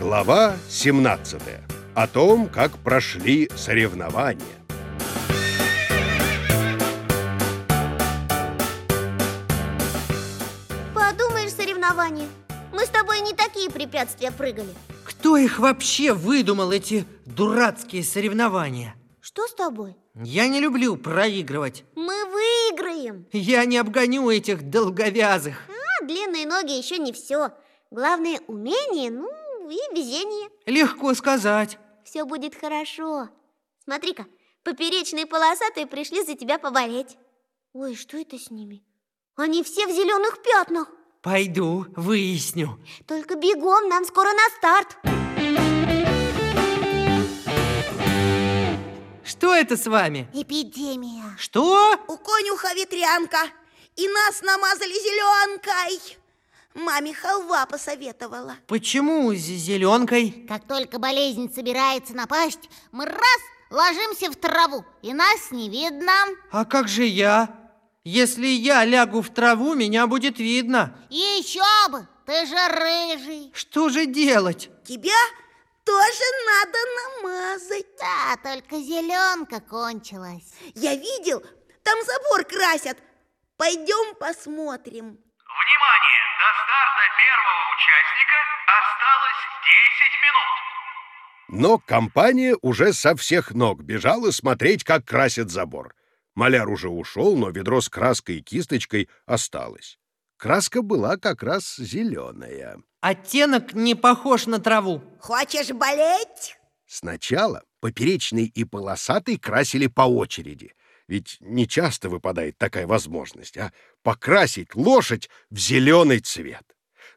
Глава 17. О том, как прошли соревнования. Подумаешь, соревнования. Мы с тобой не такие препятствия прыгали. Кто их вообще выдумал, эти дурацкие соревнования? Что с тобой? Я не люблю проигрывать. Мы выиграем. Я не обгоню этих долговязых. А длинные ноги еще не все. Главное умение, ну и везение. Легко сказать. Все будет хорошо. Смотри-ка, поперечные полосатые пришли за тебя поболеть. Ой, что это с ними? Они все в зеленых пятнах. Пойду, выясню. Только бегом, нам скоро на старт. Что это с вами? Эпидемия. Что? У конюха ветрянка, и нас намазали зеленкой. Маме халва посоветовала. Почему с зеленкой? Как только болезнь собирается напасть, мы раз ложимся в траву, и нас не видно. А как же я? Если я лягу в траву, меня будет видно. И еще бы, ты же рыжий. Что же делать? Тебя тоже надо намазать. Да, только зеленка кончилась. Я видел, там забор красят. Пойдем посмотрим. Внимание! Старта первого участника осталось 10 минут. Но компания уже со всех ног бежала смотреть, как красят забор. Маляр уже ушел, но ведро с краской и кисточкой осталось. Краска была как раз зеленая. Оттенок не похож на траву. Хочешь болеть? Сначала поперечный и полосатый красили по очереди. Ведь не часто выпадает такая возможность, а покрасить лошадь в зеленый цвет.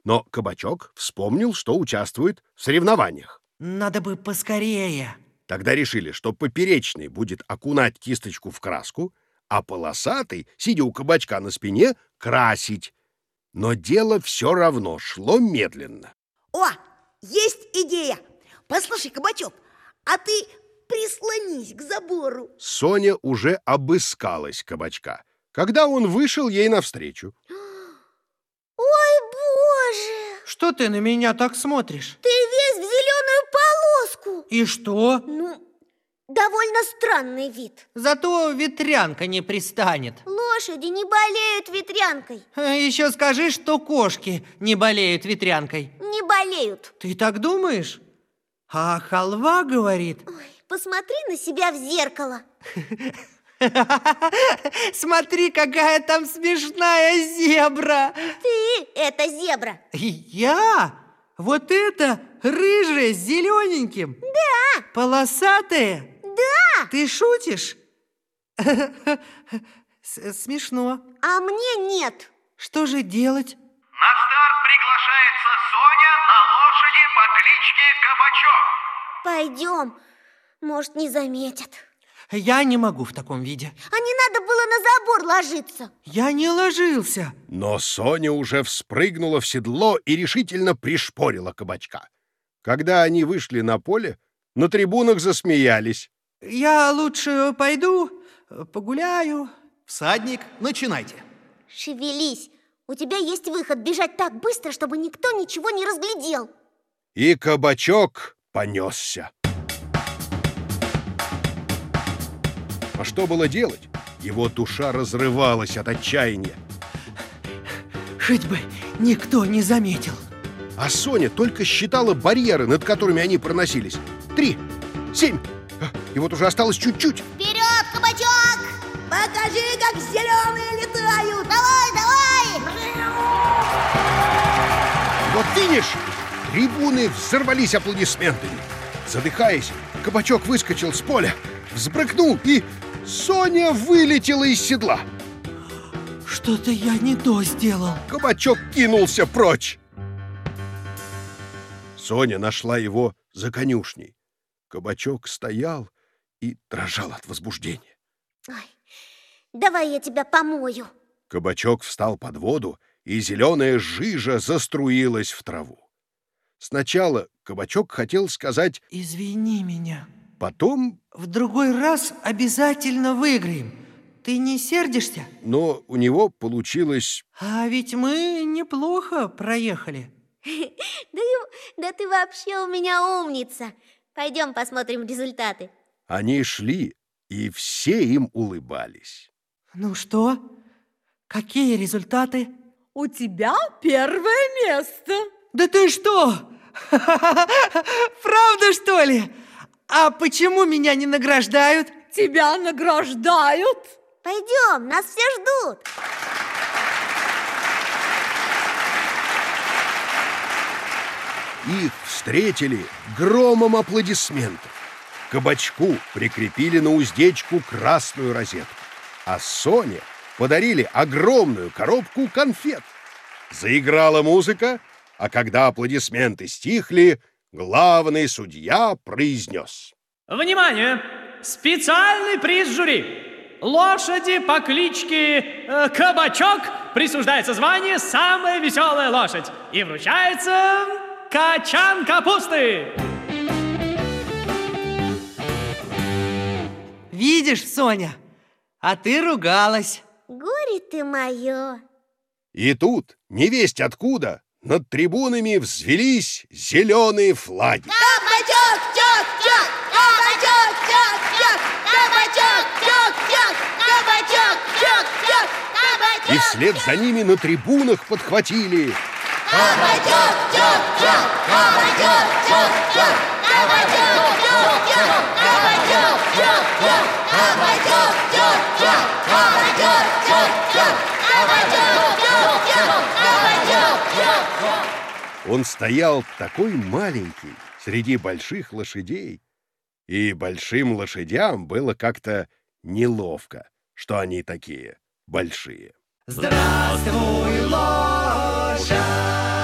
Но кабачок вспомнил, что участвует в соревнованиях. Надо бы поскорее. Тогда решили, что поперечный будет окунать кисточку в краску, а полосатый, сидя у кабачка на спине, красить. Но дело все равно шло медленно. О, есть идея. Послушай, кабачок, а ты прислонись к забору. Соня уже обыскалась кабачка, когда он вышел ей навстречу. Ой, боже! Что ты на меня так смотришь? Ты весь в зеленую полоску. И что? Ну, довольно странный вид. Зато ветрянка не пристанет. Лошади не болеют ветрянкой. А Еще скажи, что кошки не болеют ветрянкой. Не болеют. Ты так думаешь? А халва говорит, Ой, посмотри на себя в зеркало. смотри, какая там смешная зебра. Ты — это зебра. Я? Вот это рыжая с зелененьким? Да. Полосатая? Да, Ты шутишь? Смешно. а мне нет. Что же делать? На старт приглашается Соня на лошади по кличке Кабачок. Пойдем. Может, не заметят. Я не могу в таком виде. А не надо было на забор ложиться. Я не ложился. Но Соня уже вспрыгнула в седло и решительно пришпорила кабачка. Когда они вышли на поле, на трибунах засмеялись. Я лучше пойду, погуляю. Всадник, начинайте. Шевелись. У тебя есть выход бежать так быстро, чтобы никто ничего не разглядел. И кабачок понесся. А что было делать? Его душа разрывалась от отчаяния. Хоть бы никто не заметил. А Соня только считала барьеры, над которыми они проносились. Три, семь. И вот уже осталось чуть-чуть. Вперед, кабачок! Покажи, как зеленые летают. Давай, давай! Вот финиш! Трибуны взорвались аплодисментами. Задыхаясь, кабачок выскочил с поля, взбрыкнул, и Соня вылетела из седла. Что-то я не то сделал. Кабачок кинулся прочь. Соня нашла его за конюшней. Кабачок стоял и дрожал от возбуждения. Ой, давай я тебя помою. Кабачок встал под воду, и зеленая жижа заструилась в траву. Сначала кабачок хотел сказать Извини меня. «Потом», В другой раз обязательно выиграем. Ты не сердишься? но у него получилось А ведь мы неплохо проехали. Да, ты вообще у меня умница. Пойдем посмотрим результаты. Они шли, и все им улыбались. Ну что? Какие результаты? У тебя первое место. Да ты что? Правда, что ли? А почему меня не награждают? Тебя награждают. Пойдем, нас все ждут. Их встретили громом аплодисментов. Кабачку прикрепили на уздечку красную розетку, а Соне подарили огромную коробку конфет. Заиграла музыка, а когда аплодисменты стихли, главный судья произнес. Внимание! Специальный приз жюри! Лошади по кличке э, Кабачок присуждается звание «Самая веселая лошадь» и вручается качан капусты! Видишь, Соня, а ты ругалась. Горе ты мое. И тут, невесть откуда, над трибунами взвелись зеленые флаги. Кабачок, чок, чок, кабачок, чок, чок, кабачок, чок, чок, кабачок, чок, чок, И вслед за ними на трибунах подхватили кабачок, чок, чок, кабачок, чок, чок, кабачок, чок, чок, кабачок, чок, чок, кабачок, Он стоял такой маленький среди больших лошадей, и большим лошадям было как-то неловко, что они такие большие. Здравствуй, лошадь!